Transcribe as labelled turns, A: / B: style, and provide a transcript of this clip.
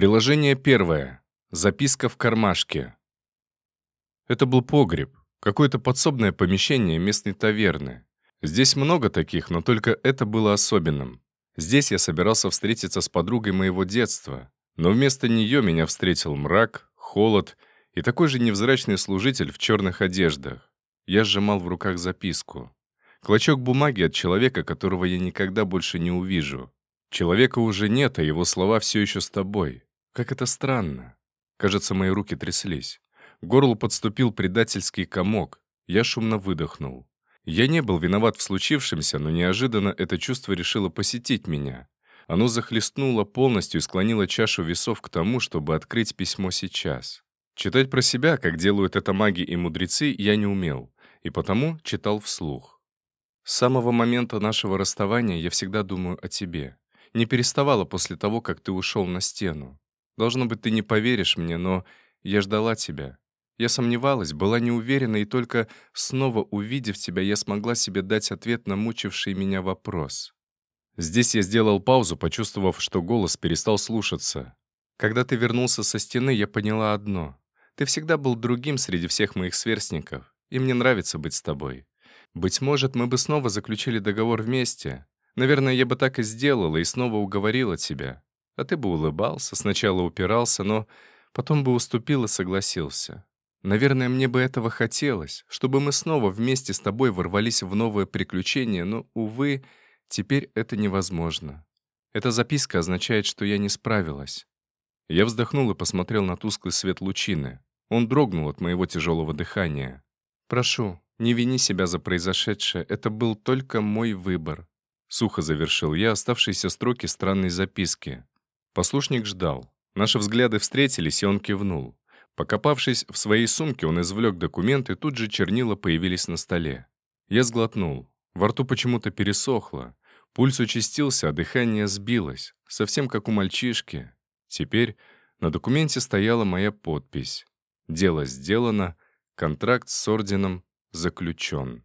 A: Приложение первое. Записка в кармашке. Это был погреб, какое-то подсобное помещение местной таверны. Здесь много таких, но только это было особенным. Здесь я собирался встретиться с подругой моего детства, но вместо нее меня встретил мрак, холод и такой же невзрачный служитель в черных одеждах. Я сжимал в руках записку. Клочок бумаги от человека, которого я никогда больше не увижу. Человека уже нет, а его слова все еще с тобой. Как это странно. Кажется, мои руки тряслись. К горлу подступил предательский комок. Я шумно выдохнул. Я не был виноват в случившемся, но неожиданно это чувство решило посетить меня. Оно захлестнуло полностью и склонило чашу весов к тому, чтобы открыть письмо сейчас. Читать про себя, как делают это маги и мудрецы, я не умел, и потому читал вслух. С самого момента нашего расставания я всегда думаю о тебе. Не переставала после того, как ты ушел на стену. Должно быть, ты не поверишь мне, но я ждала тебя. Я сомневалась, была неуверена, и только снова увидев тебя, я смогла себе дать ответ на мучивший меня вопрос. Здесь я сделал паузу, почувствовав, что голос перестал слушаться. Когда ты вернулся со стены, я поняла одно. Ты всегда был другим среди всех моих сверстников, и мне нравится быть с тобой. Быть может, мы бы снова заключили договор вместе. Наверное, я бы так и сделала и снова уговорила тебя. А ты бы улыбался, сначала упирался, но потом бы уступил и согласился. Наверное, мне бы этого хотелось, чтобы мы снова вместе с тобой ворвались в новое приключение, но, увы, теперь это невозможно. Эта записка означает, что я не справилась. Я вздохнул и посмотрел на тусклый свет лучины. Он дрогнул от моего тяжелого дыхания. «Прошу, не вини себя за произошедшее, это был только мой выбор», — сухо завершил я оставшиеся строки странной записки. Послушник ждал. Наши взгляды встретились, и он кивнул. Покопавшись в своей сумке, он извлек документы, тут же чернила появились на столе. Я сглотнул. Во рту почему-то пересохло. Пульс участился, а дыхание сбилось, совсем как у мальчишки. Теперь на документе стояла моя подпись. Дело сделано, контракт с орденом заключен.